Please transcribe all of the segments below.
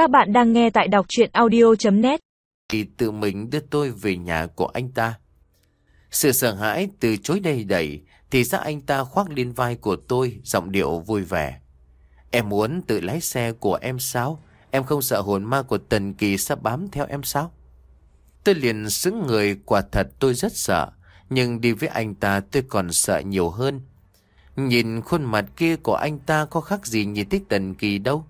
Các bạn đang nghe tại đọc chuyện audio.net Thì tự mình đưa tôi về nhà của anh ta. Sự sợ hãi từ chối đầy đẩy, thì ra anh ta khoác lên vai của tôi, giọng điệu vui vẻ. Em muốn tự lái xe của em sao? Em không sợ hồn ma của Tần Kỳ sắp bám theo em sao? Tôi liền xứng người, quả thật tôi rất sợ. Nhưng đi với anh ta tôi còn sợ nhiều hơn. Nhìn khuôn mặt kia của anh ta có khác gì nhìn thích Tần Kỳ đâu.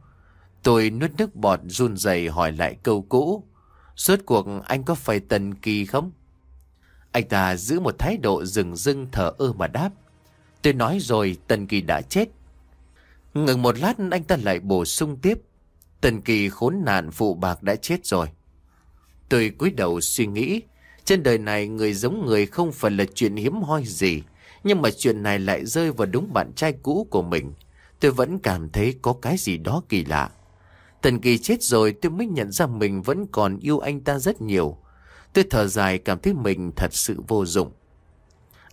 Tôi nuốt nước bọt run rẩy hỏi lại câu cũ. Suốt cuộc anh có phải Tần Kỳ không? Anh ta giữ một thái độ rừng rưng thở ơ mà đáp. Tôi nói rồi, Tần Kỳ đã chết. Ngừng một lát, anh ta lại bổ sung tiếp. Tần Kỳ khốn nạn phụ bạc đã chết rồi. Tôi cúi đầu suy nghĩ. Trên đời này, người giống người không phải là chuyện hiếm hoi gì. Nhưng mà chuyện này lại rơi vào đúng bạn trai cũ của mình. Tôi vẫn cảm thấy có cái gì đó kỳ lạ. Tần Kỳ chết rồi tôi mới nhận ra mình vẫn còn yêu anh ta rất nhiều. Tôi thở dài cảm thấy mình thật sự vô dụng.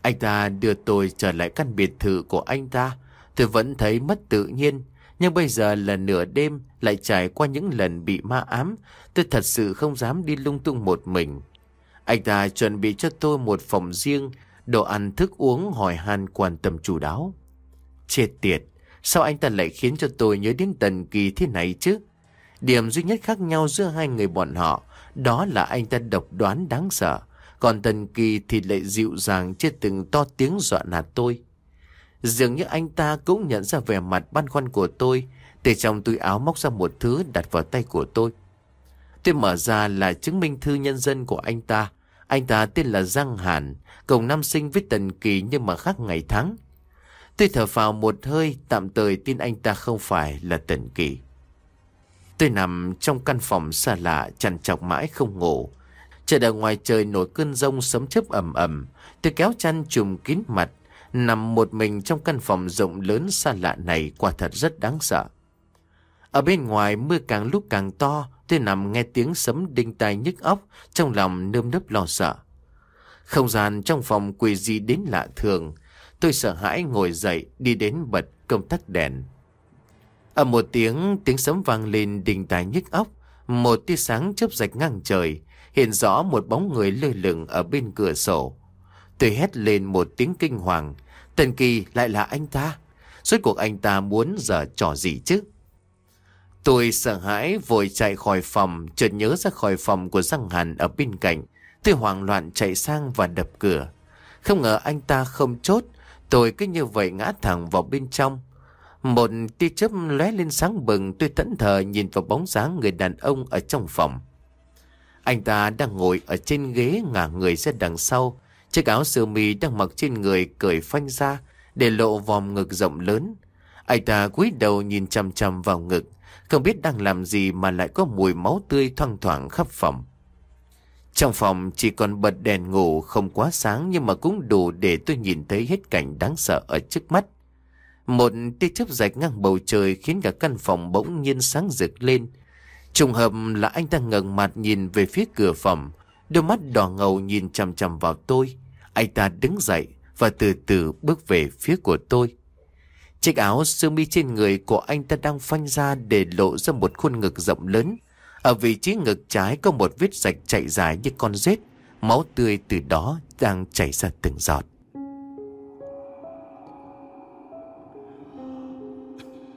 Anh ta đưa tôi trở lại căn biệt thự của anh ta. Tôi vẫn thấy mất tự nhiên. Nhưng bây giờ là nửa đêm lại trải qua những lần bị ma ám. Tôi thật sự không dám đi lung tung một mình. Anh ta chuẩn bị cho tôi một phòng riêng, đồ ăn thức uống hỏi han quan tâm chủ đáo. Chết tiệt, sao anh ta lại khiến cho tôi nhớ đến Tần Kỳ thế này chứ? Điểm duy nhất khác nhau giữa hai người bọn họ đó là anh ta độc đoán đáng sợ. Còn Tần Kỳ thì lại dịu dàng chưa từng to tiếng dọa nạt tôi. Dường như anh ta cũng nhận ra vẻ mặt băn khoăn của tôi. Từ trong túi áo móc ra một thứ đặt vào tay của tôi. Tôi mở ra là chứng minh thư nhân dân của anh ta. Anh ta tên là Giang Hàn, cùng năm sinh với Tần Kỳ nhưng mà khác ngày tháng. Tôi thở vào một hơi, tạm thời tin anh ta không phải là Tần Kỳ. Tôi nằm trong căn phòng xa lạ, chằn chọc mãi không ngủ. Trời đợi ngoài trời nổi cơn rông sấm chớp ầm ầm. Tôi kéo chăn trùm kín mặt, nằm một mình trong căn phòng rộng lớn xa lạ này quả thật rất đáng sợ. Ở bên ngoài mưa càng lúc càng to, tôi nằm nghe tiếng sấm đinh tai nhức óc, trong lòng nơm nớp lo sợ. Không gian trong phòng quỷ gì đến lạ thường, tôi sợ hãi ngồi dậy đi đến bật công tắc đèn. Ở một tiếng, tiếng sấm vang lên đình tài nhức óc, một tia sáng chớp rạch ngang trời, hiện rõ một bóng người lơ lửng ở bên cửa sổ. Tôi hét lên một tiếng kinh hoàng, Tần Kỳ lại là anh ta. Suốt cuộc anh ta muốn giờ trò gì chứ? Tôi sợ hãi vội chạy khỏi phòng, chợt nhớ ra khỏi phòng của răng Hàn ở bên cạnh. Tôi hoảng loạn chạy sang và đập cửa. Không ngờ anh ta không chốt, tôi cứ như vậy ngã thẳng vào bên trong. Một tia chớp lóe lên sáng bừng, tôi thẫn thờ nhìn vào bóng dáng người đàn ông ở trong phòng. Anh ta đang ngồi ở trên ghế ngả người ra đằng sau. Chiếc áo sơ mi đang mặc trên người cởi phanh ra, để lộ vòm ngực rộng lớn. Anh ta cúi đầu nhìn chăm chăm vào ngực. Không biết đang làm gì mà lại có mùi máu tươi thoang thoảng khắp phòng. Trong phòng chỉ còn bật đèn ngủ không quá sáng nhưng mà cũng đủ để tôi nhìn thấy hết cảnh đáng sợ ở trước mắt. Một tia chớp rạch ngang bầu trời khiến cả căn phòng bỗng nhiên sáng rực lên. Trùng hợp là anh ta ngẩng mặt nhìn về phía cửa phòng, đôi mắt đỏ ngầu nhìn chằm chằm vào tôi. Anh ta đứng dậy và từ từ bước về phía của tôi. Chiếc áo sơ mi trên người của anh ta đang phanh ra để lộ ra một khuôn ngực rộng lớn. Ở vị trí ngực trái có một vết rạch chạy dài như con rết, máu tươi từ đó đang chảy ra từng giọt.